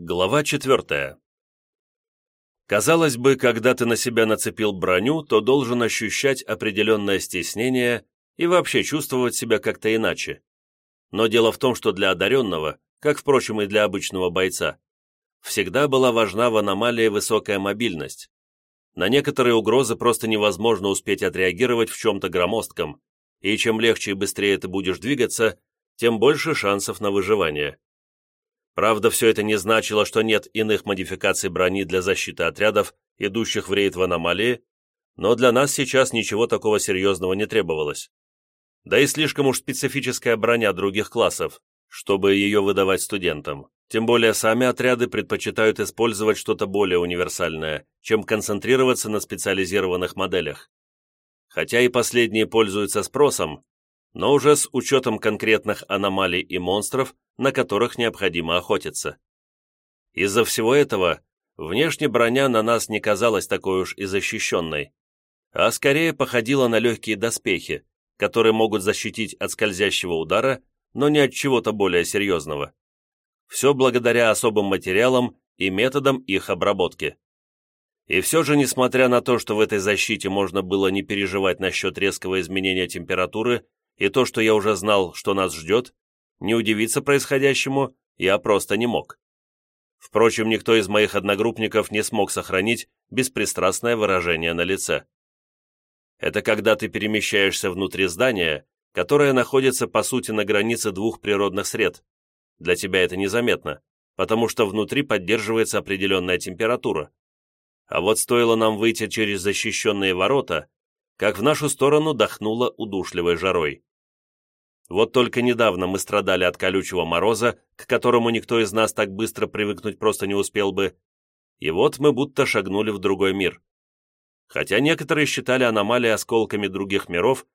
Глава четвертая. Казалось бы, когда ты на себя нацепил броню, то должен ощущать определенное стеснение и вообще чувствовать себя как-то иначе. Но дело в том, что для одаренного, как, впрочем, и для обычного бойца, всегда была важна в аномалии высокая мобильность. На некоторые угрозы просто невозможно успеть отреагировать в чем-то громоздком, и чем легче и быстрее ты будешь двигаться, тем больше шансов на выживание. Правда, все это не значило, что нет иных модификаций брони для защиты отрядов, идущих в рейд в аномалии, но для нас сейчас ничего такого серьезного не требовалось. Да и слишком уж специфическая броня других классов, чтобы ее выдавать студентам. Тем более сами отряды предпочитают использовать что-то более универсальное, чем концентрироваться на специализированных моделях. Хотя и последние пользуются спросом, но уже с учетом конкретных аномалий и монстров, на которых необходимо охотиться. Из-за всего этого внешне броня на нас не казалась такой уж и защищенной, а скорее походила на легкие доспехи, которые могут защитить от скользящего удара, но не от чего-то более серьезного. Все благодаря особым материалам и методам их обработки. И все же, несмотря на то, что в этой защите можно было не переживать насчет резкого изменения температуры и то, что я уже знал, что нас ждет, не удивиться происходящему я просто не мог. Впрочем, никто из моих одногруппников не смог сохранить беспристрастное выражение на лице. Это когда ты перемещаешься внутри здания, которое находится, по сути, на границе двух природных сред. Для тебя это незаметно, потому что внутри поддерживается определенная температура. А вот стоило нам выйти через защищенные ворота, как в нашу сторону дохнуло удушливой жарой. Вот только недавно мы страдали от колючего мороза, к которому никто из нас так быстро привыкнуть просто не успел бы, и вот мы будто шагнули в другой мир. Хотя некоторые считали аномалии осколками других миров,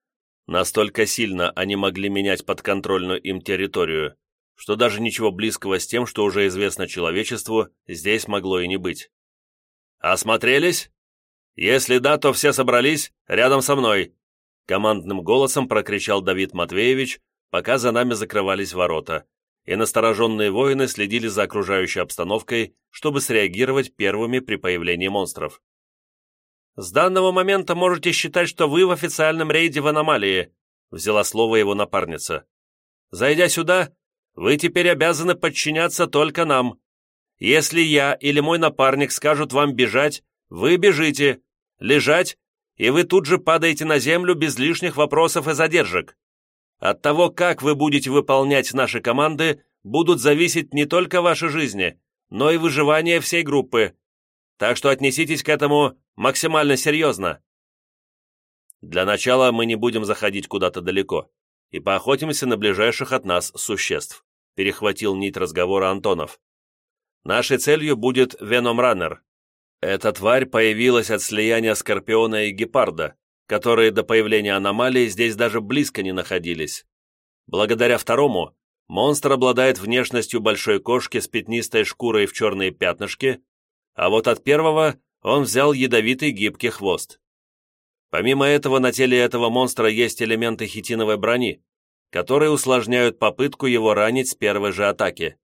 настолько сильно они могли менять подконтрольную им территорию, что даже ничего близкого с тем, что уже известно человечеству, здесь могло и не быть. «Осмотрелись? Если да, то все собрались рядом со мной», командным голосом прокричал Давид Матвеевич, пока за нами закрывались ворота, и настороженные воины следили за окружающей обстановкой, чтобы среагировать первыми при появлении монстров. «С данного момента можете считать, что вы в официальном рейде в аномалии», взяла слово его напарница. «Зайдя сюда, вы теперь обязаны подчиняться только нам. Если я или мой напарник скажут вам бежать, вы бежите, лежать и вы тут же падаете на землю без лишних вопросов и задержек. От того, как вы будете выполнять наши команды, будут зависеть не только ваши жизни, но и выживание всей группы. Так что отнеситесь к этому максимально серьезно. Для начала мы не будем заходить куда-то далеко и поохотимся на ближайших от нас существ, перехватил нить разговора Антонов. Нашей целью будет Веном Раннер, эта тварь появилась от слияния Скорпиона и Гепарда, которые до появления аномалии здесь даже близко не находились. Благодаря второму, монстр обладает внешностью большой кошки с пятнистой шкурой в черные пятнышки, а вот от первого он взял ядовитый гибкий хвост. Помимо этого, на теле этого монстра есть элементы хитиновой брони, которые усложняют попытку его ранить с первой же атаки.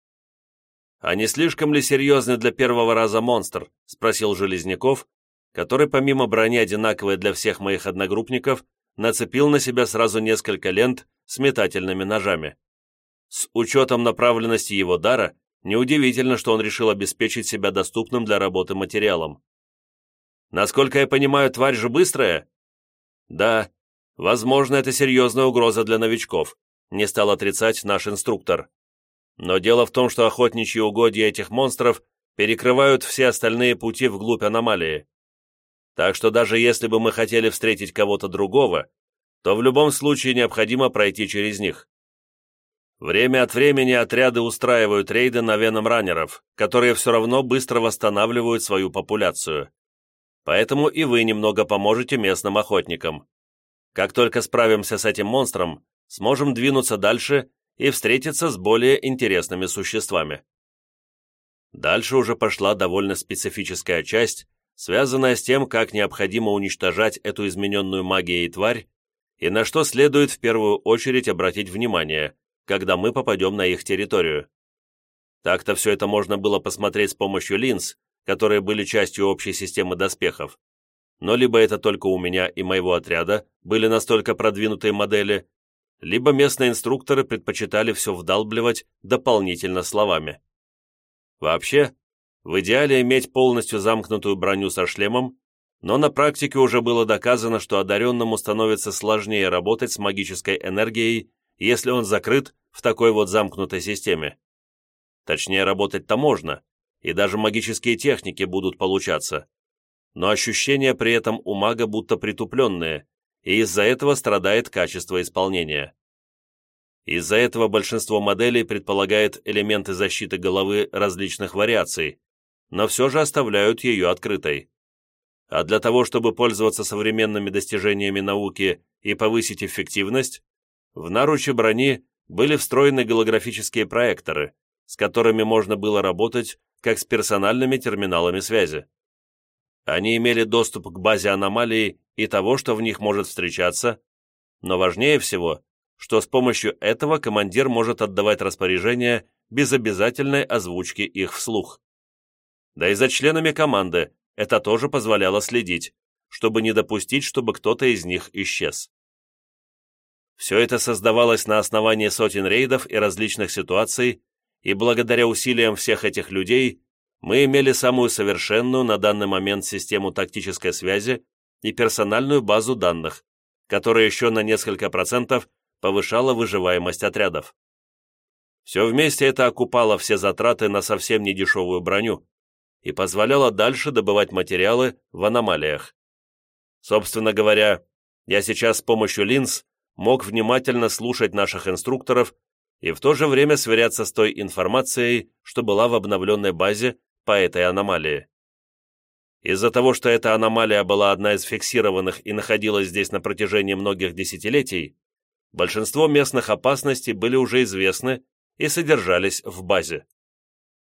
«А не слишком ли серьезный для первого раза монстр?» — спросил Железняков, который, помимо брони, одинаковой для всех моих одногруппников, нацепил на себя сразу несколько лент с метательными ножами. С учетом направленности его дара, неудивительно, что он решил обеспечить себя доступным для работы материалом. «Насколько я понимаю, тварь же быстрая?» «Да, возможно, это серьезная угроза для новичков», не стал отрицать наш инструктор. Но дело в том, что охотничьи угодья этих монстров перекрывают все остальные пути вглубь аномалии. Так что даже если бы мы хотели встретить кого-то другого, то в любом случае необходимо пройти через них. Время от времени отряды устраивают рейды на веном раннеров, которые все равно быстро восстанавливают свою популяцию. Поэтому и вы немного поможете местным охотникам. Как только справимся с этим монстром, сможем двинуться дальше и встретиться с более интересными существами. Дальше уже пошла довольно специфическая часть, связанная с тем, как необходимо уничтожать эту измененную магией тварь и на что следует в первую очередь обратить внимание, когда мы попадем на их территорию. Так-то все это можно было посмотреть с помощью линз, которые были частью общей системы доспехов. Но либо это только у меня и моего отряда были настолько продвинутые модели, либо местные инструкторы предпочитали все вдалбливать дополнительно словами. Вообще, в идеале иметь полностью замкнутую броню со шлемом, но на практике уже было доказано, что одаренному становится сложнее работать с магической энергией, если он закрыт в такой вот замкнутой системе. Точнее, работать-то можно, и даже магические техники будут получаться. Но ощущения при этом у мага будто притупленные, и из-за этого страдает качество исполнения. Из-за этого большинство моделей предполагает элементы защиты головы различных вариаций, но все же оставляют ее открытой. А для того, чтобы пользоваться современными достижениями науки и повысить эффективность, в наруче брони были встроены голографические проекторы, с которыми можно было работать как с персональными терминалами связи. Они имели доступ к базе аномалий и того, что в них может встречаться, но важнее всего, что с помощью этого командир может отдавать распоряжения без обязательной озвучки их вслух. Да и за членами команды это тоже позволяло следить, чтобы не допустить, чтобы кто-то из них исчез. Все это создавалось на основании сотен рейдов и различных ситуаций, и благодаря усилиям всех этих людей мы имели самую совершенную на данный момент систему тактической связи и персональную базу данных, которая еще на несколько процентов повышала выживаемость отрядов. Все вместе это окупало все затраты на совсем недешевую броню и позволяло дальше добывать материалы в аномалиях. Собственно говоря, я сейчас с помощью линз мог внимательно слушать наших инструкторов и в то же время сверяться с той информацией, что была в обновленной базе по этой аномалии. Из-за того, что эта аномалия была одна из фиксированных и находилась здесь на протяжении многих десятилетий, большинство местных опасностей были уже известны и содержались в базе.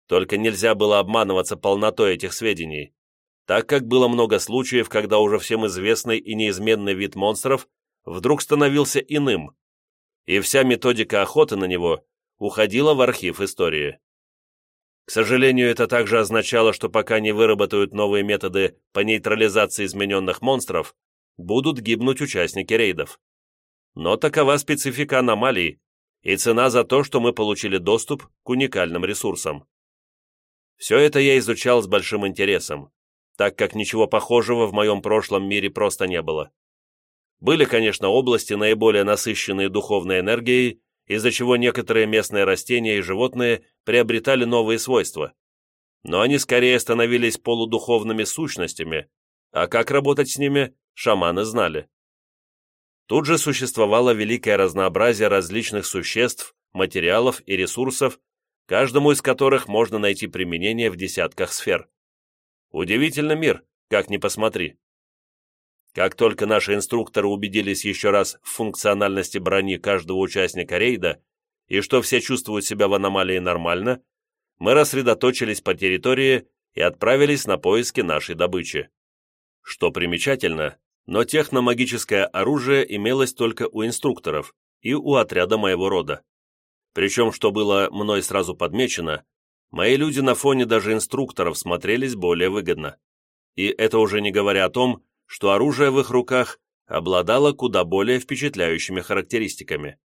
Только нельзя было обманываться полнотой этих сведений, так как было много случаев, когда уже всем известный и неизменный вид монстров вдруг становился иным, и вся методика охоты на него уходила в архив истории. К сожалению, это также означало, что пока не выработают новые методы по нейтрализации измененных монстров, будут гибнуть участники рейдов. Но такова специфика аномалий и цена за то, что мы получили доступ к уникальным ресурсам. Все это я изучал с большим интересом, так как ничего похожего в моем прошлом мире просто не было. Были, конечно, области, наиболее насыщенные духовной энергией, из-за чего некоторые местные растения и животные приобретали новые свойства. Но они скорее становились полудуховными сущностями, а как работать с ними, шаманы знали. Тут же существовало великое разнообразие различных существ, материалов и ресурсов, каждому из которых можно найти применение в десятках сфер. Удивительный мир, как ни посмотри. Как только наши инструкторы убедились еще раз в функциональности брони каждого участника рейда и что все чувствуют себя в аномалии нормально, мы рассредоточились по территории и отправились на поиски нашей добычи. Что примечательно, но техномагическое оружие имелось только у инструкторов и у отряда моего рода. Причем, что было мной сразу подмечено, мои люди на фоне даже инструкторов смотрелись более выгодно. И это уже не говоря о том, что оружие в их руках обладало куда более впечатляющими характеристиками.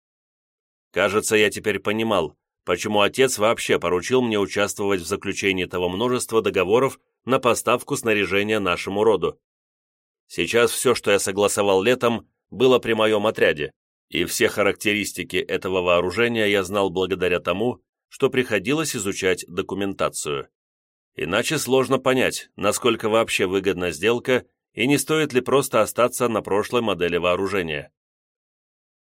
Кажется, я теперь понимал, почему отец вообще поручил мне участвовать в заключении того множества договоров на поставку снаряжения нашему роду. Сейчас все, что я согласовал летом, было при моем отряде, и все характеристики этого вооружения я знал благодаря тому, что приходилось изучать документацию. Иначе сложно понять, насколько вообще выгодна сделка и не стоит ли просто остаться на прошлой модели вооружения.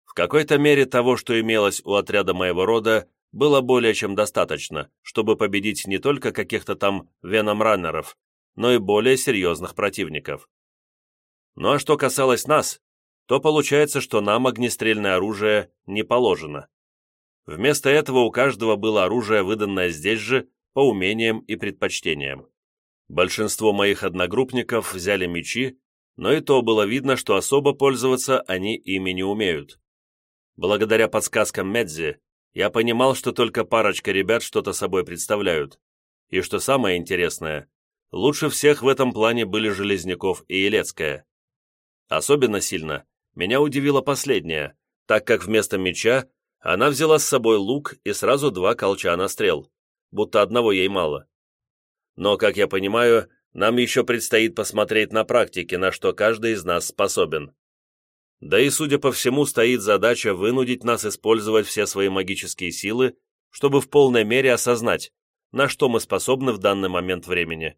В какой-то мере того, что имелось у отряда моего рода, было более чем достаточно, чтобы победить не только каких-то там веном-раннеров, но и более серьезных противников. Ну а что касалось нас, то получается, что нам огнестрельное оружие не положено. Вместо этого у каждого было оружие, выданное здесь же, по умениям и предпочтениям. Большинство моих одногруппников взяли мечи, но и то было видно, что особо пользоваться они ими не умеют. Благодаря подсказкам Медзи, я понимал, что только парочка ребят что-то собой представляют. И что самое интересное, лучше всех в этом плане были Железняков и Елецкая. Особенно сильно меня удивило последнее, так как вместо меча она взяла с собой лук и сразу два колчана стрел, будто одного ей мало. Но, как я понимаю, нам еще предстоит посмотреть на практике, на что каждый из нас способен. Да и, судя по всему, стоит задача вынудить нас использовать все свои магические силы, чтобы в полной мере осознать, на что мы способны в данный момент времени,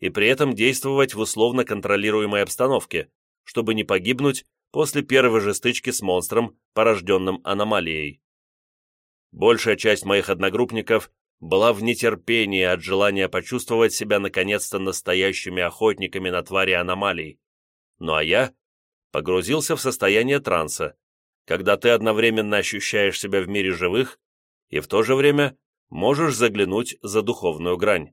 и при этом действовать в условно контролируемой обстановке, чтобы не погибнуть после первой же стычки с монстром, порожденным аномалией. Большая часть моих одногруппников была в нетерпении от желания почувствовать себя наконец-то настоящими охотниками на твари аномалий. Ну а я погрузился в состояние транса, когда ты одновременно ощущаешь себя в мире живых и в то же время можешь заглянуть за духовную грань.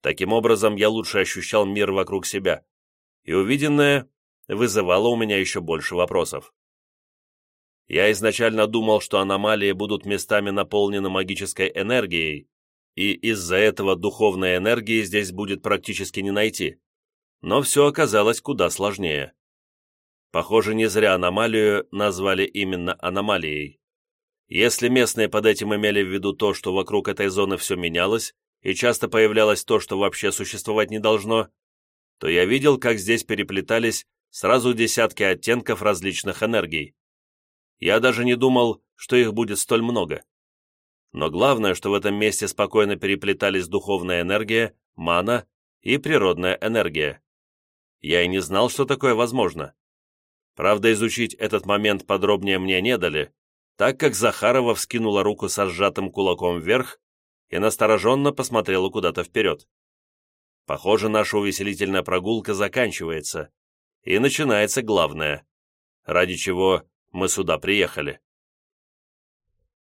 Таким образом, я лучше ощущал мир вокруг себя, и увиденное вызывало у меня еще больше вопросов. Я изначально думал, что аномалии будут местами наполнены магической энергией, и из-за этого духовной энергии здесь будет практически не найти. Но все оказалось куда сложнее. Похоже, не зря аномалию назвали именно аномалией. Если местные под этим имели в виду то, что вокруг этой зоны все менялось, и часто появлялось то, что вообще существовать не должно, то я видел, как здесь переплетались сразу десятки оттенков различных энергий. Я даже не думал, что их будет столь много. Но главное, что в этом месте спокойно переплетались духовная энергия, мана и природная энергия. Я и не знал, что такое возможно. Правда, изучить этот момент подробнее мне не дали, так как Захарова вскинула руку со сжатым кулаком вверх и настороженно посмотрела куда-то вперед. Похоже, наша увеселительная прогулка заканчивается, и начинается главное, ради чего мы сюда приехали.